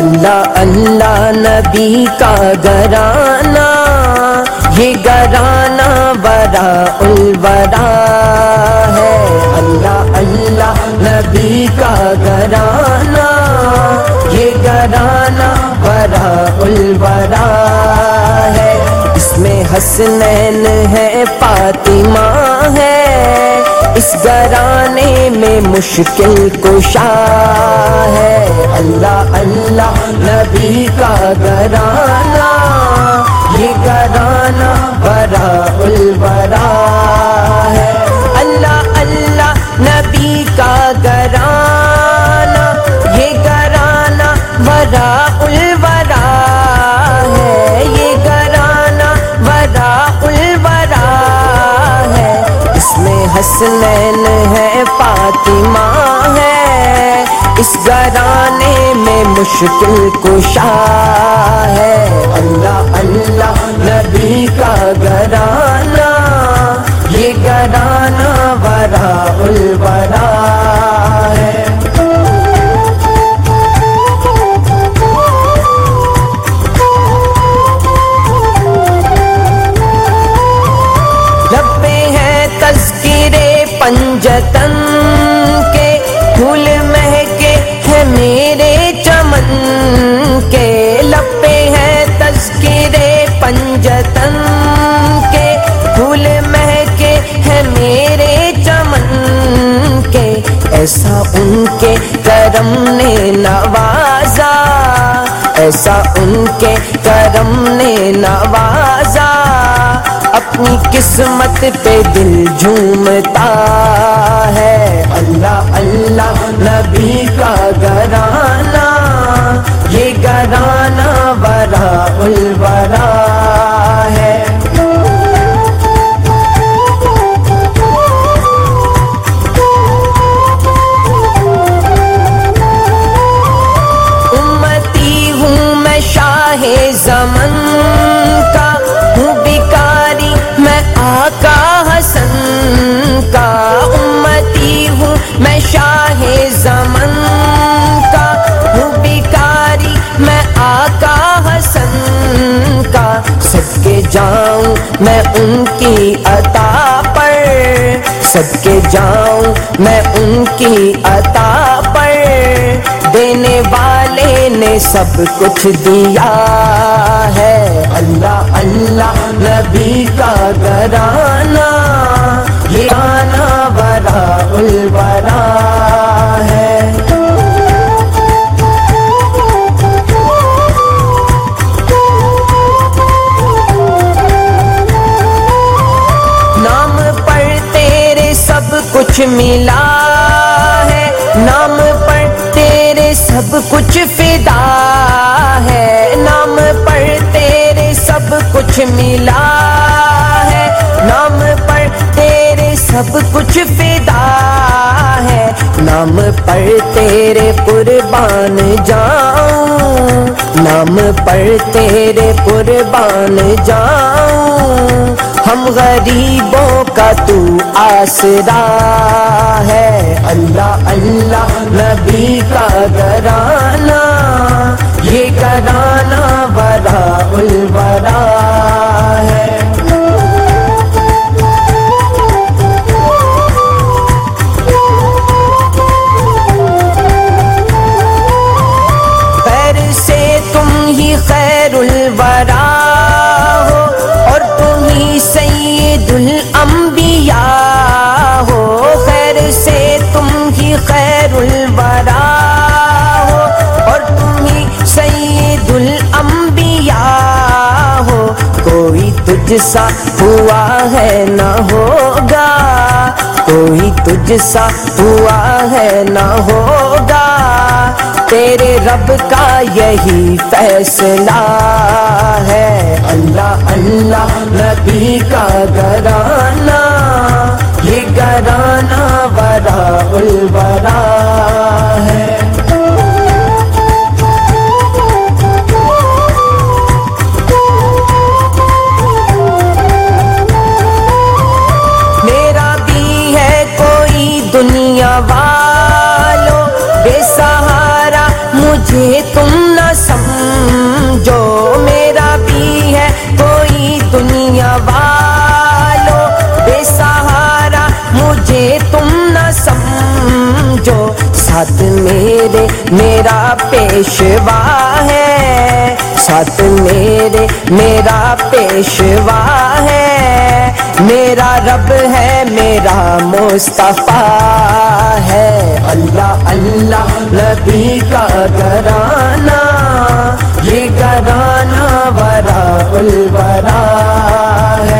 اللہ اللہ نبی کا گرانا یہ گرانا بڑا البرا ہے۔ اللہ اللہ نبی کا گرانا یہ گرانا بڑا البرا ہے حسنین ہے، فاطمہ ہے۔ اس گرانے میں مشکل کشا ہے۔ اللہ اللہ، نبی کا گرانا یہ گرانا بڑا حسنین ہے فاطمہ ہے۔ اس گرانے میں مشکل کشا ہے۔ اللہ اللہ، نبی کا گرانا یہ گرانا پنجتن کے پھول مہکے ہیں میرے چمن کے۔ لبے ہیں تذکرے پنجتن کے۔ پھول مہکے ہیں میرے چمن کے۔ ایسا ان کے کرم نے نوازا۔ ایسا ان کے کرم نے نوازا۔ اپنی قسمت پہ دل جھومتا ہے۔ اللہ اللہ، نبی کا گرانا یہ گرانہ برا البرا میں ان کی عطا پر سب کے جاؤں، میں ان کی عطا پر دینے والے نے سب کچھ دیا ہے۔ اللہ اللہ، نبی کا گرانا یہ آنا بڑا البرا کچھ ملا ہے، نام پر تیرے سب کچھ فدا ہے۔ نام پر تیرے سب کچھ ملا ہے۔ نام پر تیرے سب کچھ فدا ہے۔ نام پر تیرے قربان جاؤں نام پر تیرے قربان جاؤں۔ ہم غریبوں کا تو آسرا ہے۔ اللہ اللہ، نبی کا گرانا یہ گرانا بڑا البرا ہے۔ تجھ سا ہوا ہے نہ ہوگا، کوئی تجھ سا ہوا ہے نہ ہوگا۔ تیرے رب کا یہی فیصلہ ہے۔ اللہ اللہ، نبی کا گرانا یہ گرانا بڑا البرا مجھے تم نہ سمجھو میرا بھی ہے کوئی دنیا والو۔ بے سہارا مجھے تم نہ سمجھو۔ ساتھ میرے، میرا پیشوا ہے۔ ساتھ میرے، میرا پیشوا ہے۔ میرا رب ہے، میرا مصطفیٰ ہے۔ اللہ اللہ نبی کا گرانا یہ گرانا ورا الورا ہے۔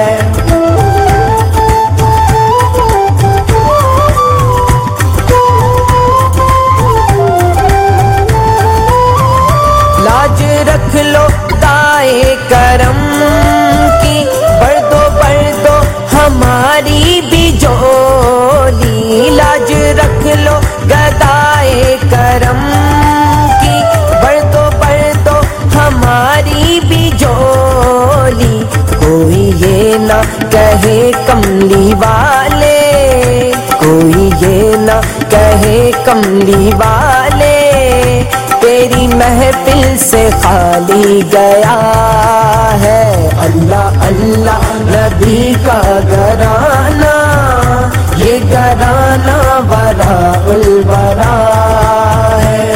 کملی والے، تیری محفل سے خالی گیا ہے۔ اللہ اللہ، نبی کا گرانا یہ گرانا برا الورا ہے۔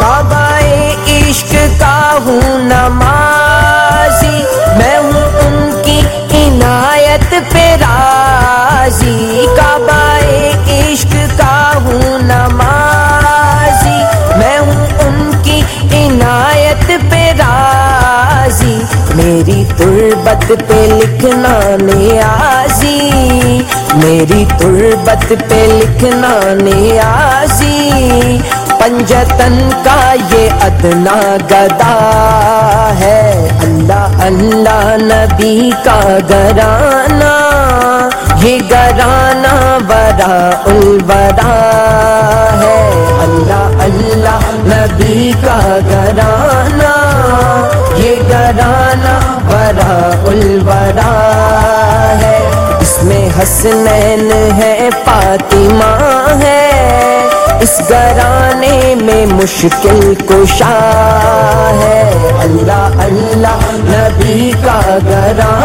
کعبہ عشق کا ہوں نمازی تربت پہ لکھنا نیازی۔ میری تربت پہ لکھنا نیازی۔ پنجتن کا یہ ادنا گدا ہے۔ اللہ اللہ نبی کا گرانا یہ گرانا ورا الورا ہے۔ اللہ اللہ نبی کا گرانا فاطمہ ہے اس گرانے میں مشکل کشا ہے۔ اللہ اللہ نبی کا گرانا